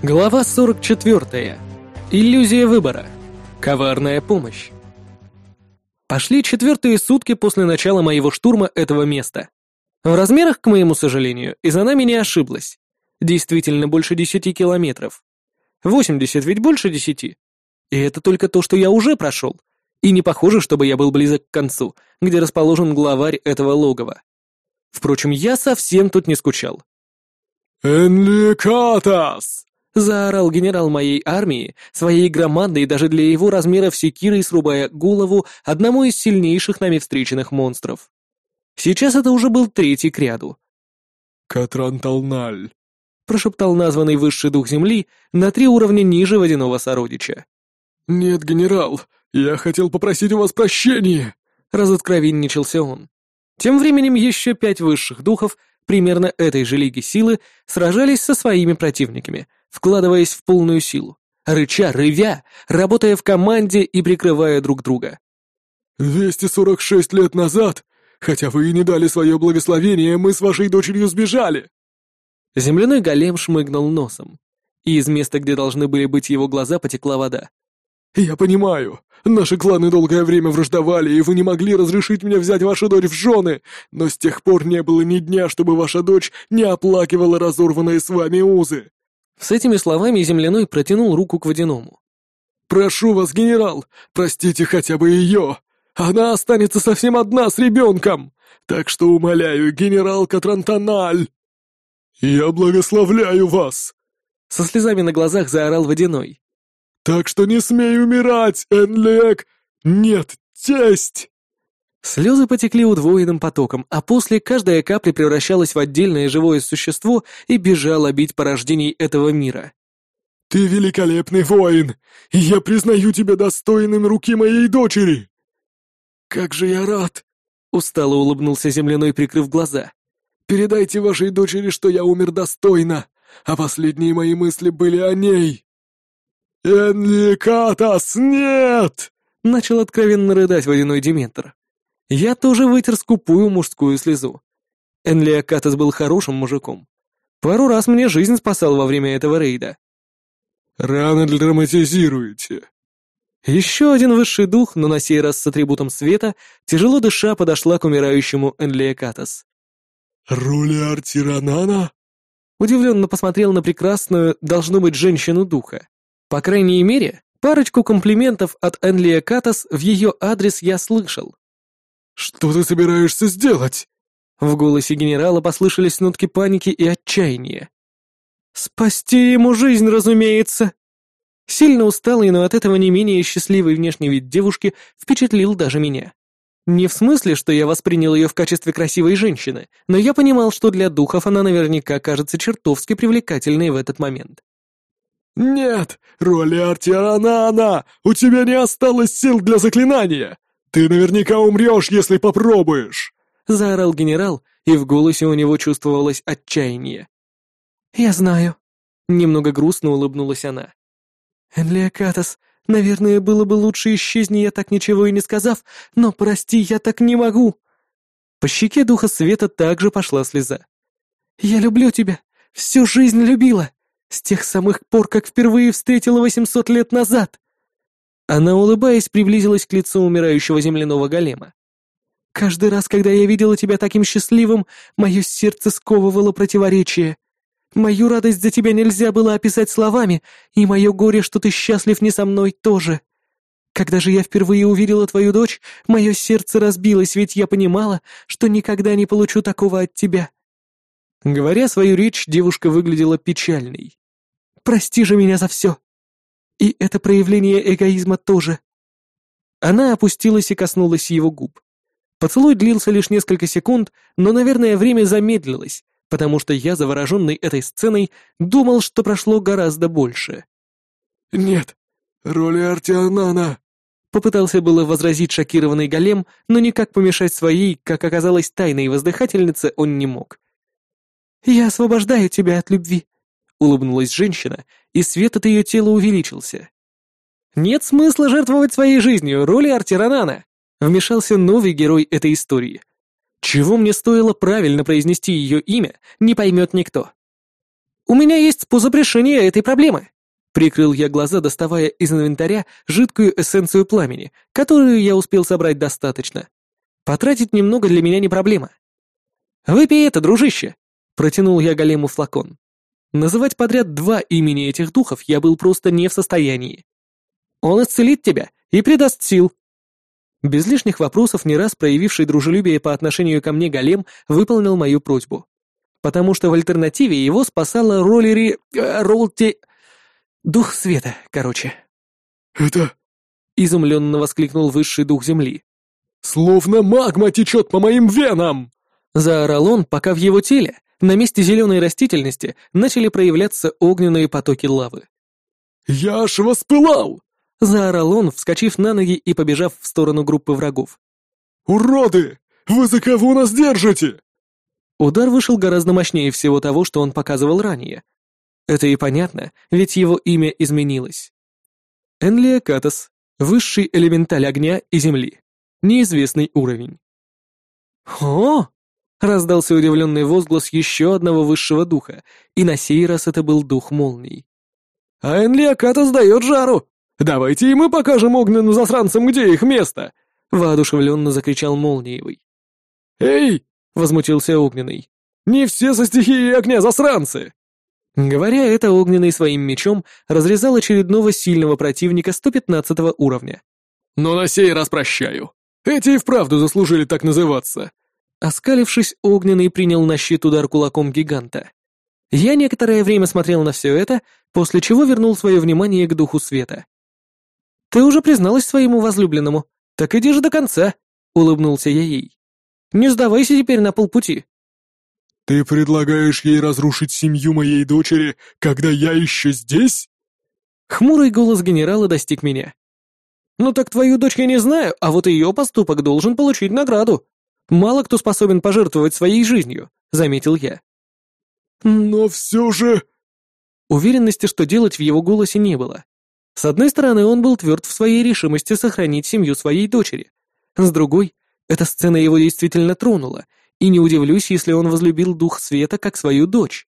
Глава 44. Иллюзия выбора. Коварная помощь. Пошли четвертые сутки после начала моего штурма этого места. В размерах, к моему сожалению, из за нами не ошиблась. Действительно больше десяти километров. Восемьдесят ведь больше десяти. И это только то, что я уже прошел. И не похоже, чтобы я был близок к концу, где расположен главарь этого логова. Впрочем, я совсем тут не скучал. «Энликатас!» — заорал генерал моей армии, своей громадной даже для его размеров секирой срубая голову одному из сильнейших нами встреченных монстров. Сейчас это уже был третий к ряду. «Катранталналь», — прошептал названный высший дух земли на три уровня ниже водяного сородича. «Нет, генерал, я хотел попросить у вас прощения», — разоткровенничался он. Тем временем еще пять высших духов примерно этой же лиги силы сражались со своими противниками, вкладываясь в полную силу, рыча, рывя, работая в команде и прикрывая друг друга. «246 лет назад, хотя вы и не дали свое благословение, мы с вашей дочерью сбежали!» Земляной голем шмыгнул носом, и из места, где должны были быть его глаза, потекла вода. «Я понимаю. Наши кланы долгое время враждовали, и вы не могли разрешить мне взять вашу дочь в жены, но с тех пор не было ни дня, чтобы ваша дочь не оплакивала разорванные с вами узы». С этими словами земляной протянул руку к водяному. «Прошу вас, генерал, простите хотя бы ее. Она останется совсем одна с ребенком. Так что умоляю, генерал Катрантаналь». «Я благословляю вас!» Со слезами на глазах заорал водяной. Так что не смей умирать, Энлек! Нет, тесть!» Слезы потекли удвоенным потоком, а после каждая капля превращалась в отдельное живое существо и бежала бить порождений этого мира. «Ты великолепный воин, и я признаю тебя достойным руки моей дочери!» «Как же я рад!» — устало улыбнулся земляной, прикрыв глаза. «Передайте вашей дочери, что я умер достойно, а последние мои мысли были о ней!» «Энликатас, нет!» — начал откровенно рыдать водяной Дементр. Я тоже вытер скупую мужскую слезу. Энлиакатас был хорошим мужиком. Пару раз мне жизнь спасал во время этого рейда. «Рано драматизируете». Еще один высший дух, но на сей раз с атрибутом света, тяжело дыша подошла к умирающему Энлиакатас. «Руляр Тиранана?» Удивленно посмотрел на прекрасную, должно быть, женщину духа. По крайней мере, парочку комплиментов от Энлия Катас в ее адрес я слышал. «Что ты собираешься сделать?» В голосе генерала послышались нотки паники и отчаяния. «Спасти ему жизнь, разумеется!» Сильно усталый, но от этого не менее счастливый внешний вид девушки впечатлил даже меня. Не в смысле, что я воспринял ее в качестве красивой женщины, но я понимал, что для духов она наверняка кажется чертовски привлекательной в этот момент. «Нет, роли Артиранана, у тебя не осталось сил для заклинания! Ты наверняка умрешь, если попробуешь!» Заорал генерал, и в голосе у него чувствовалось отчаяние. «Я знаю», — немного грустно улыбнулась она. «Энлиакатас, наверное, было бы лучше исчезни я так ничего и не сказав, но, прости, я так не могу!» По щеке духа света также пошла слеза. «Я люблю тебя, всю жизнь любила!» С тех самых пор, как впервые встретила 800 лет назад!» Она, улыбаясь, приблизилась к лицу умирающего земляного голема. «Каждый раз, когда я видела тебя таким счастливым, мое сердце сковывало противоречие. Мою радость за тебя нельзя было описать словами, и мое горе, что ты счастлив не со мной, тоже. Когда же я впервые увидела твою дочь, мое сердце разбилось, ведь я понимала, что никогда не получу такого от тебя». Говоря свою речь, девушка выглядела печальной. Прости же меня за все. И это проявление эгоизма тоже. Она опустилась и коснулась его губ. Поцелуй длился лишь несколько секунд, но, наверное, время замедлилось, потому что я, завороженный этой сценой, думал, что прошло гораздо больше. «Нет, роли Артианана!» Попытался было возразить шокированный голем, но никак помешать своей, как оказалось, тайной воздыхательнице он не мог. «Я освобождаю тебя от любви», улыбнулась женщина, и свет от ее тела увеличился. «Нет смысла жертвовать своей жизнью, роли Артиранана!» Вмешался новый герой этой истории. Чего мне стоило правильно произнести ее имя, не поймет никто. у меня есть способ решения этой проблемы. Прикрыл я глаза, доставая из инвентаря жидкую эссенцию пламени, которую я успел собрать достаточно. Потратить немного для меня не проблема. «Выпей это, дружище!» — протянул я голему флакон. Называть подряд два имени этих духов я был просто не в состоянии. Он исцелит тебя и придаст сил. Без лишних вопросов, не раз проявивший дружелюбие по отношению ко мне голем выполнил мою просьбу. Потому что в альтернативе его спасала роллери... Э, ролти... Дух света, короче. «Это...» — изумленно воскликнул высший дух земли. «Словно магма течет по моим венам!» Заорал он, пока в его теле, на месте зеленой растительности, начали проявляться огненные потоки лавы. «Я аж воспылал!» — заорал он, вскочив на ноги и побежав в сторону группы врагов. «Уроды! Вы за кого нас держите?» Удар вышел гораздо мощнее всего того, что он показывал ранее. Это и понятно, ведь его имя изменилось. Энлия Катас, высший элементаль огня и земли. Неизвестный уровень. «О!» — раздался удивленный возглас еще одного высшего духа, и на сей раз это был дух молний. «А Энлия Катас дает жару! Давайте и мы покажем огненным засранцам, где их место!» — воодушевленно закричал Молниевый. «Эй!» — возмутился Огненный. «Не все со стихией огня засранцы!» Говоря это, Огненный своим мечом разрезал очередного сильного противника 115 уровня. «Но на сей раз прощаю. Эти и вправду заслужили так называться». Оскалившись, Огненный принял на щит удар кулаком гиганта. Я некоторое время смотрел на все это, после чего вернул свое внимание к духу света. «Ты уже призналась своему возлюбленному. Так иди же до конца», — улыбнулся я ей. «Не сдавайся теперь на полпути». «Ты предлагаешь ей разрушить семью моей дочери, когда я еще здесь?» Хмурый голос генерала достиг меня. «Ну так твою дочь я не знаю, а вот ее поступок должен получить награду. Мало кто способен пожертвовать своей жизнью», — заметил я. «Но все же...» Уверенности, что делать в его голосе не было. С одной стороны, он был тверд в своей решимости сохранить семью своей дочери. С другой, эта сцена его действительно тронула, и не удивлюсь, если он возлюбил дух света как свою дочь.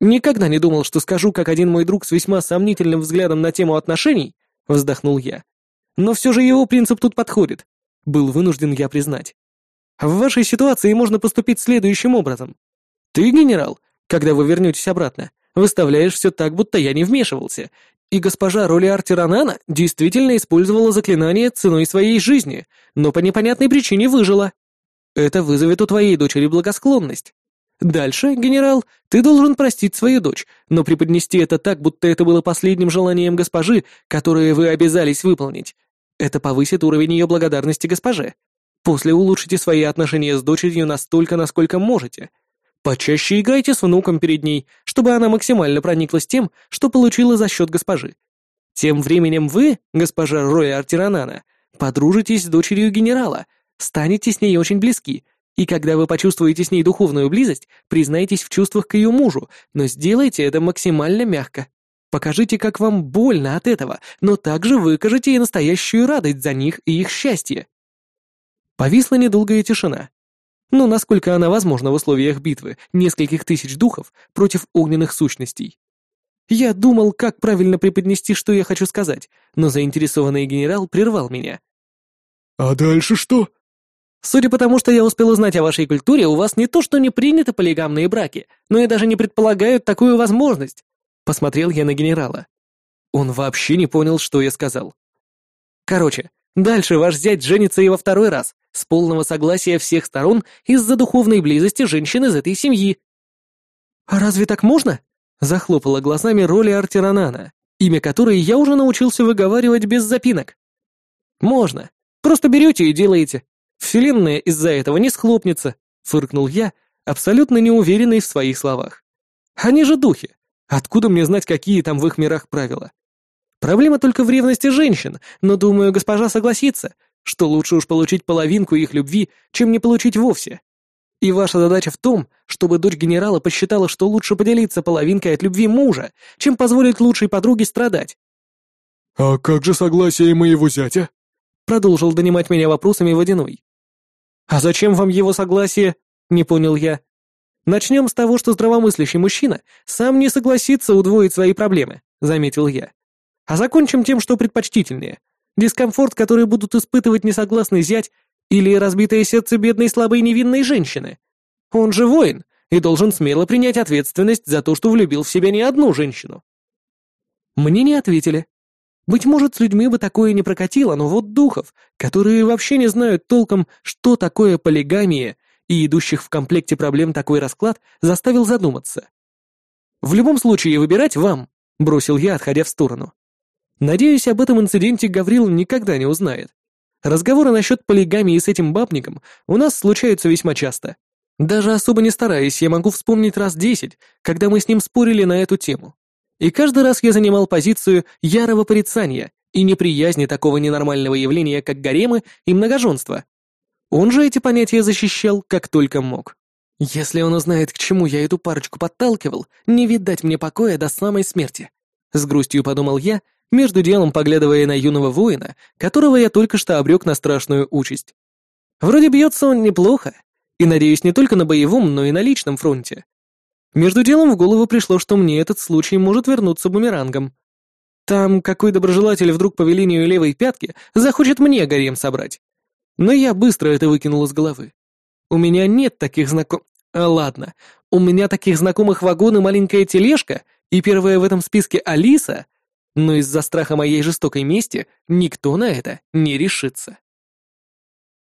«Никогда не думал, что скажу, как один мой друг с весьма сомнительным взглядом на тему отношений», — вздохнул я. «Но все же его принцип тут подходит», — был вынужден я признать. «В вашей ситуации можно поступить следующим образом. Ты, генерал, когда вы вернетесь обратно, выставляешь все так, будто я не вмешивался, и госпожа Ролиар Тиранана действительно использовала заклинание ценой своей жизни, но по непонятной причине выжила. Это вызовет у твоей дочери благосклонность. Дальше, генерал, ты должен простить свою дочь, но преподнести это так, будто это было последним желанием госпожи, которое вы обязались выполнить. Это повысит уровень ее благодарности госпоже. После улучшите свои отношения с дочерью настолько, насколько можете. Почаще играйте с внуком перед ней, чтобы она максимально прониклась тем, что получила за счет госпожи. Тем временем вы, госпожа Роя Артиранана, подружитесь с дочерью генерала, станете с ней очень близки, и когда вы почувствуете с ней духовную близость, признайтесь в чувствах к ее мужу, но сделайте это максимально мягко. Покажите, как вам больно от этого, но также выкажите и настоящую радость за них и их счастье. Повисла недолгая тишина. Ну, насколько она возможна в условиях битвы нескольких тысяч духов против огненных сущностей. Я думал, как правильно преподнести, что я хочу сказать, но заинтересованный генерал прервал меня. «А дальше что?» «Судя по тому, что я успел узнать о вашей культуре, у вас не то что не приняты полигамные браки, но и даже не предполагают такую возможность», — посмотрел я на генерала. Он вообще не понял, что я сказал. «Короче, дальше ваш зять женится и во второй раз, с полного согласия всех сторон из-за духовной близости женщин из этой семьи. «А разве так можно?» — захлопала глазами роли Артиранана, имя которой я уже научился выговаривать без запинок. «Можно. Просто берете и делаете. Вселенная из-за этого не схлопнется», — фыркнул я, абсолютно неуверенный в своих словах. «Они же духи. Откуда мне знать, какие там в их мирах правила? Проблема только в ревности женщин, но, думаю, госпожа согласится, что лучше уж получить половинку их любви, чем не получить вовсе. И ваша задача в том, чтобы дочь генерала посчитала, что лучше поделиться половинкой от любви мужа, чем позволить лучшей подруге страдать. «А как же согласие моего зятя?» Продолжил донимать меня вопросами Водяной. «А зачем вам его согласие?» — не понял я. Начнем с того, что здравомыслящий мужчина сам не согласится удвоить свои проблемы, заметил я. А закончим тем, что предпочтительнее. Дискомфорт, который будут испытывать несогласный зять или разбитое сердце бедной слабой невинной женщины. Он же воин и должен смело принять ответственность за то, что влюбил в себя не одну женщину. Мне не ответили. Быть может, с людьми бы такое не прокатило, но вот духов, которые вообще не знают толком, что такое полигамия, и идущих в комплекте проблем такой расклад заставил задуматься. «В любом случае выбирать вам», — бросил я, отходя в сторону. Надеюсь, об этом инциденте Гаврил никогда не узнает. Разговоры насчет полигамии с этим бабником у нас случаются весьма часто. Даже особо не стараясь, я могу вспомнить раз десять, когда мы с ним спорили на эту тему. И каждый раз я занимал позицию ярого порицания и неприязни такого ненормального явления, как гаремы и многоженство. Он же эти понятия защищал, как только мог. Если он узнает, к чему я эту парочку подталкивал, не видать мне покоя до самой смерти. С грустью подумал я, между делом поглядывая на юного воина, которого я только что обрек на страшную участь. Вроде бьется он неплохо, и, надеюсь, не только на боевом, но и на личном фронте. Между делом в голову пришло, что мне этот случай может вернуться бумерангом. Там какой доброжелатель вдруг по велению левой пятки захочет мне гарем собрать. Но я быстро это выкинул из головы. У меня нет таких знаком... А, ладно, у меня таких знакомых вагон и маленькая тележка, и первая в этом списке Алиса, но из-за страха моей жестокой мести никто на это не решится.